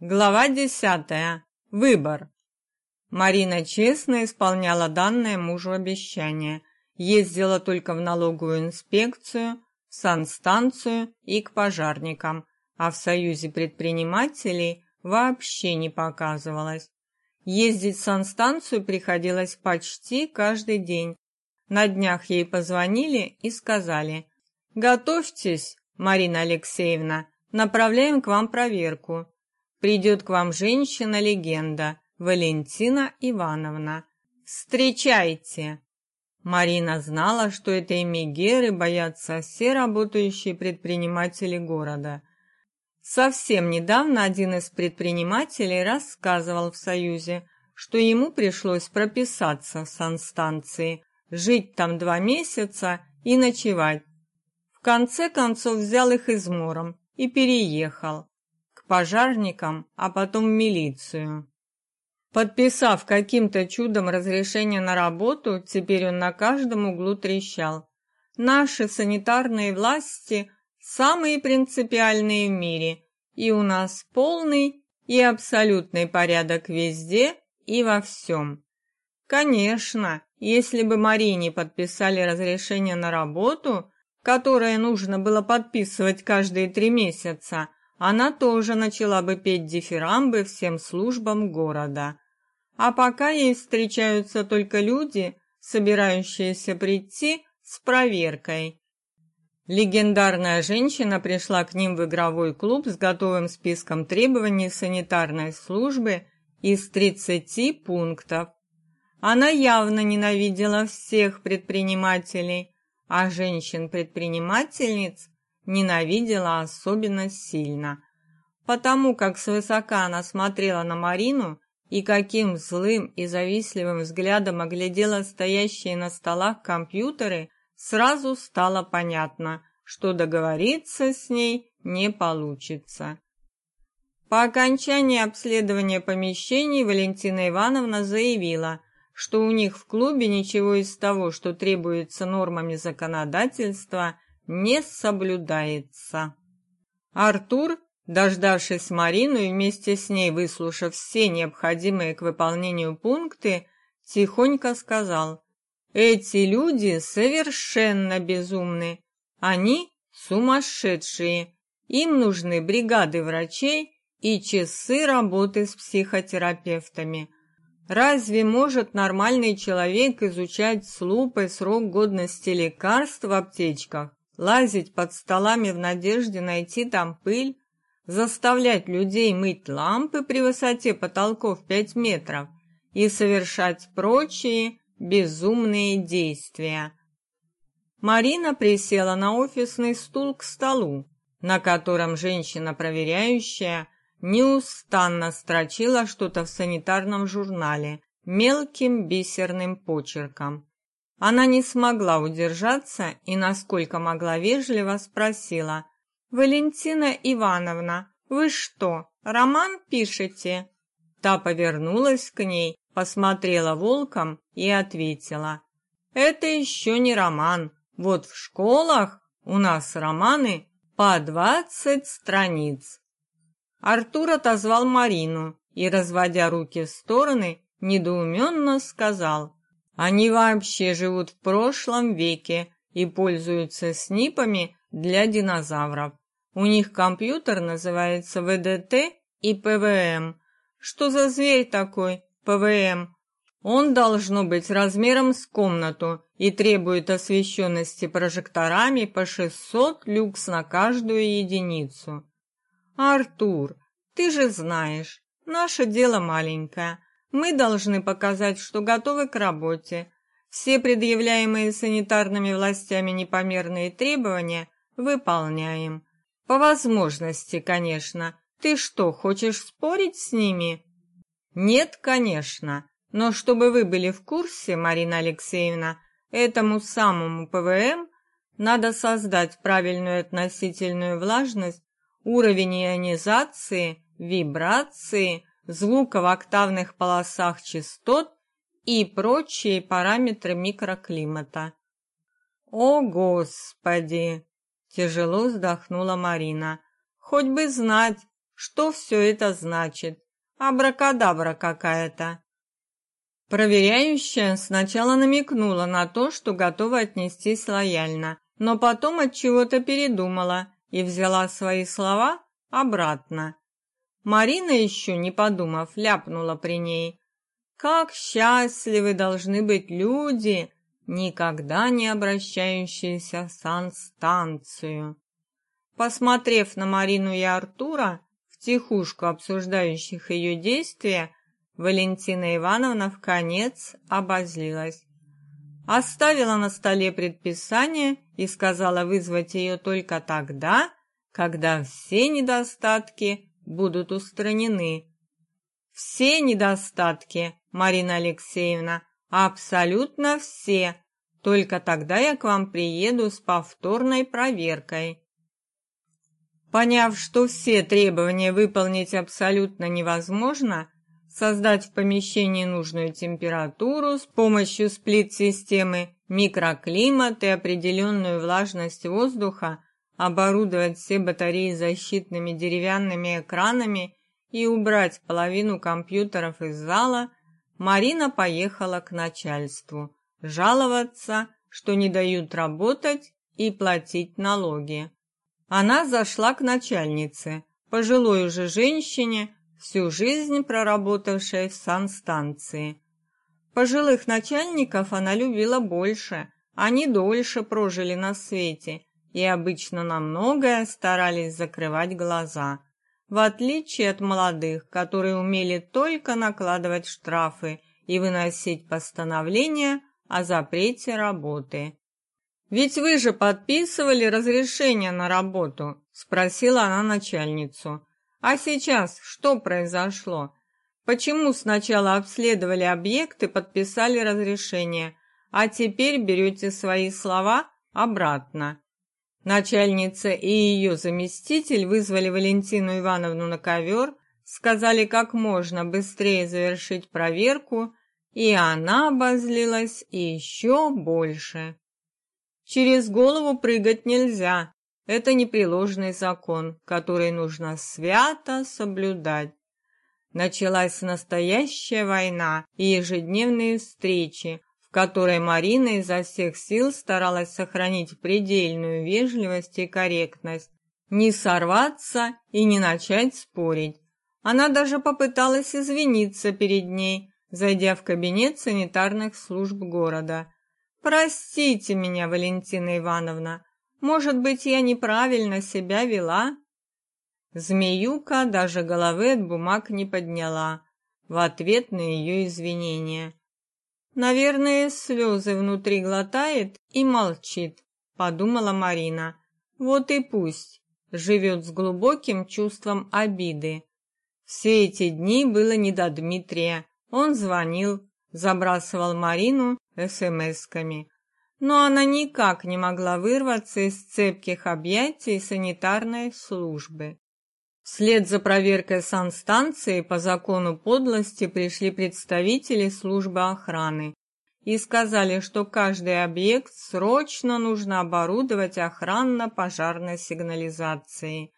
Глава десятая. Выбор. Марина честно исполняла данное мужу обещание. Ездила только в налоговую инспекцию, в санстанцию и к пожарникам, а в союзе предпринимателей вообще не показывалась. Ездить в санстанцию приходилось почти каждый день. На днях ей позвонили и сказали: "Готовьтесь, Марина Алексеевна, направляем к вам проверку. Придет к вам женщина-легенда, Валентина Ивановна. Встречайте!» Марина знала, что этой Мегеры боятся все работающие предприниматели города. Совсем недавно один из предпринимателей рассказывал в Союзе, что ему пришлось прописаться в санстанции, жить там два месяца и ночевать. В конце концов взял их измором и переехал пожарникам, а потом в милицию. Подписав каким-то чудом разрешение на работу, теперь он на каждом углу трещал. Наши санитарные власти самые принципиальные в мире, и у нас полный и абсолютный порядок везде и во всем. Конечно, если бы Марине подписали разрешение на работу, которое нужно было подписывать каждые три месяца, она тоже начала бы петь дифирамбы всем службам города. А пока ей встречаются только люди, собирающиеся прийти с проверкой. Легендарная женщина пришла к ним в игровой клуб с готовым списком требований санитарной службы из 30 пунктов. Она явно ненавидела всех предпринимателей, а женщин-предпринимательниц ненавидела особенно сильно, потому как свысока она смотрела на Марину и каким злым и завистливым взглядом оглядела стоящие на столах компьютеры, сразу стало понятно, что договориться с ней не получится. По окончании обследования помещений Валентина Ивановна заявила, что у них в клубе ничего из того, что требуется нормами законодательства, не соблюдается. Артур, дождавшись Марину и вместе с ней выслушав все необходимые к выполнению пункты, тихонько сказал: "Эти люди совершенно безумны. Они сумасшедшие. Им нужны бригады врачей и часы работы с психотерапевтами. Разве может нормальный человек изучать с лупой срок годности лекарств в аптечках? Лазить под столами в надежде найти там пыль, заставлять людей мыть лампы при высоте потолков 5 метров и совершать прочие безумные действия. Марина присела на офисный стул к столу, на котором женщина-проверяющая неустанно строчила что-то в санитарном журнале мелким бисерным почерком. Она не смогла удержаться и, насколько могла вежливо, спросила. «Валентина Ивановна, вы что, роман пишете?» Та повернулась к ней, посмотрела волком и ответила. «Это еще не роман. Вот в школах у нас романы по двадцать страниц». Артур отозвал Марину и, разводя руки в стороны, недоуменно сказал. Они вообще живут в прошлом веке и пользуются снипами для динозавров. У них компьютер называется ВДТ и ПВМ. Что за зверь такой, ПВМ? Он должно быть размером с комнату и требует освещенности прожекторами по 600 люкс на каждую единицу. Артур, ты же знаешь, наше дело маленькое. Мы должны показать, что готовы к работе. Все предъявляемые санитарными властями непомерные требования выполняем. По возможности, конечно. Ты что, хочешь спорить с ними? Нет, конечно. Но чтобы вы были в курсе, Марина Алексеевна, этому самому ПВМ надо создать правильную относительную влажность, уровень ионизации, вибрации, звука в октавных полосах частот и прочие параметры микроклимата. О, господи, тяжело вздохнула Марина. Хоть бы знать, что все это значит. Абракадабра какая-то. Проверяющая сначала намекнула на то, что готова отнестись лояльно, но потом от чего-то передумала и взяла свои слова обратно. Марина еще не подумав, ляпнула при ней: "Как счастливы должны быть люди, никогда не обращающиеся в санстанцию". Посмотрев на Марину и Артура, втихушку обсуждающих ее действия, Валентина Ивановна в конец обозлилась. Оставила на столе предписание и сказала вызвать ее только тогда, когда все недостатки будут устранены. Все недостатки, Марина Алексеевна, абсолютно все. Только тогда я к вам приеду с повторной проверкой. Поняв, что все требования выполнить абсолютно невозможно, создать в помещении нужную температуру с помощью сплит-системы, микроклимат и определенную влажность воздуха, оборудовать все батареи защитными деревянными экранами и убрать половину компьютеров из зала, Марина поехала к начальству жаловаться, что не дают работать и платить налоги. Она зашла к начальнице, пожилой уже женщине, всю жизнь проработавшая в санстанции. Пожилых начальников она любила больше, они дольше прожили на свете и обычно на многое старались закрывать глаза, в отличие от молодых, которые умели только накладывать штрафы и выносить постановления о запрете работы. «Ведь вы же подписывали разрешение на работу?» – спросила она начальницу. А сейчас что произошло? Почему сначала обследовали объект и подписали разрешение, а теперь берете свои слова обратно? Начальница и ее заместитель вызвали Валентину Ивановну на ковер, сказали как можно быстрее завершить проверку, и она обозлилась еще больше. Через голову прыгать нельзя, это непреложный закон, который нужно свято соблюдать. Началась настоящая война и ежедневные встречи, которой Марина изо всех сил старалась сохранить предельную вежливость и корректность, не сорваться и не начать спорить. Она даже попыталась извиниться перед ней, зайдя в кабинет санитарных служб города. «Простите меня, Валентина Ивановна, может быть, я неправильно себя вела? Змеюка даже головы от бумаг не подняла в ответ на ее извинения. Наверное, слезы внутри глотает и молчит, подумала Марина. Вот и пусть живет с глубоким чувством обиды. Все эти дни было не до Дмитрия. Он звонил, забрасывал Марину смсками но она никак не могла вырваться из цепких объятий санитарной службы. Вслед за проверкой санстанции по закону подлости пришли представители службы охраны и сказали, что каждый объект срочно нужно оборудовать охранно-пожарной сигнализацией.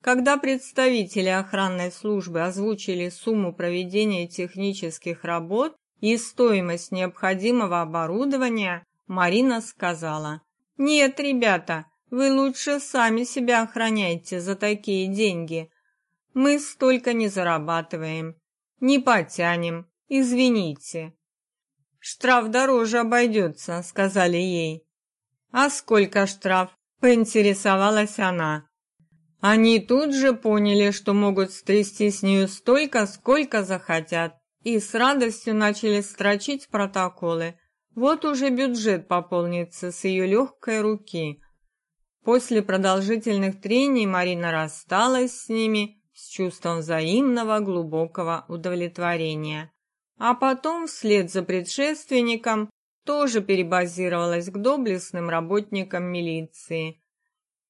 Когда представители охранной службы озвучили сумму проведения технических работ и стоимость необходимого оборудования, Марина сказала: "Нет, ребята, вы лучше сами себя охраняйте за такие деньги. Мы столько не зарабатываем, не потянем. Извините". Штраф дороже обойдется», — сказали ей. А сколько штраф? поинтересовалась она. Они тут же поняли, что могут стрясти с нее столько, сколько захотят, и с радостью начали строчить протоколы. Вот уже бюджет пополнится с ее легкой руки. После продолжительных трений Марина рассталась с ними с чувством взаимного глубокого удовлетворения. А потом, вслед за предшественником, тоже перебазировалась к доблестным работникам милиции.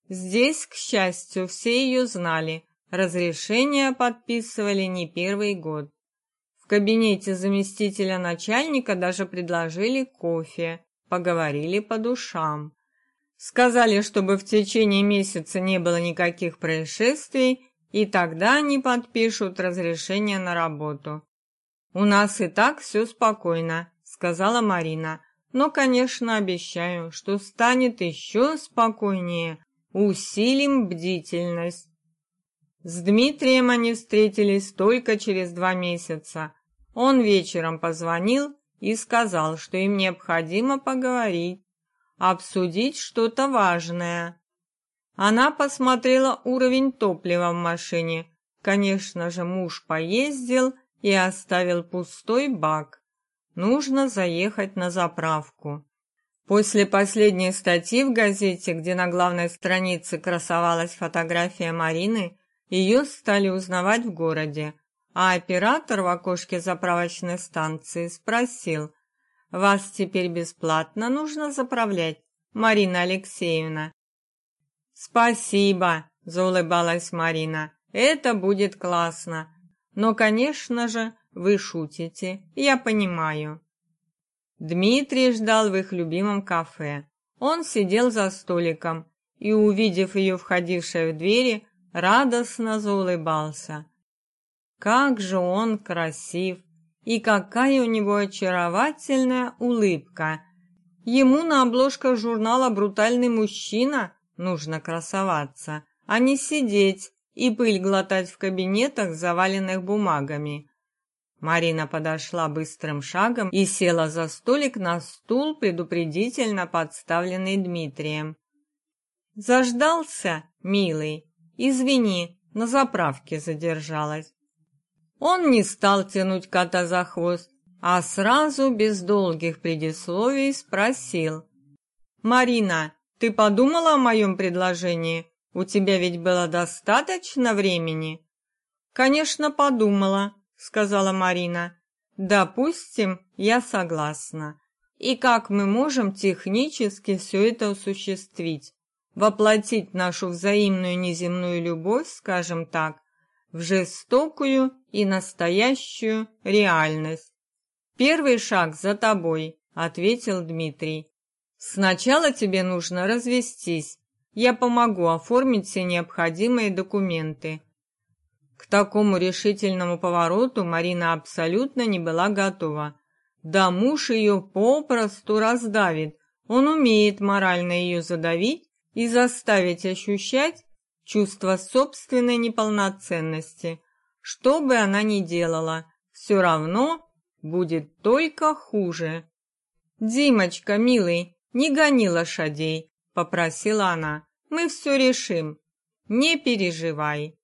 Здесь, к счастью, все ее знали, разрешения подписывали не первый год кабинете заместителя начальника даже предложили кофе, поговорили по душам. Сказали, чтобы в течение месяца не было никаких происшествий и тогда они подпишут разрешение на работу. У нас и так все спокойно, сказала Марина. Но, конечно, обещаю, что станет еще спокойнее. Усилим бдительность. С Дмитрием они встретились только через два месяца. Он вечером позвонил и сказал, что им необходимо поговорить, обсудить что-то важное. Она посмотрела уровень топлива в машине. Конечно же, муж поездил и оставил пустой бак. Нужно заехать на заправку. После последней статьи в газете, где на главной странице красовалась фотография Марины, ее стали узнавать в городе, а оператор в окошке заправочной станции спросил: "Вас теперь бесплатно нужно заправлять, Марина Алексеевна?" "Спасибо", заулыбалась Марина. "Это будет классно. Но, конечно же, вы шутите. Я понимаю". Дмитрий ждал в их любимом кафе. Он сидел за столиком и, увидев ее входившей в двери, радостно заулыбался. Как же он красив, и какая у него очаровательная улыбка. Ему на обложках журнала Брутальный мужчина нужно красоваться, а не сидеть и пыль глотать в кабинетах, заваленных бумагами. Марина подошла быстрым шагом и села за столик на стул, предупредительно подставленный Дмитрием. Заждался, милый. Извини, на заправке задержалась. Он не стал тянуть кота за хвост, а сразу без долгих предисловий спросил: "Марина, ты подумала о моем предложении? У тебя ведь было достаточно времени?" "Конечно, подумала", сказала Марина. Допустим, я согласна. И как мы можем технически все это осуществить? Воплотить нашу взаимную неземную любовь, скажем так, в жестокую и настоящую реальность. Первый шаг за тобой, ответил Дмитрий. Сначала тебе нужно развестись. Я помогу оформить все необходимые документы. К такому решительному повороту Марина абсолютно не была готова. Да муж ее попросту раздавит. Он умеет морально ее задавить и заставить ощущать чувство собственной неполноценности. Что бы она ни делала, все равно будет только хуже. Димочка, милый, не гони лошадей, попросила она. Мы все решим. Не переживай.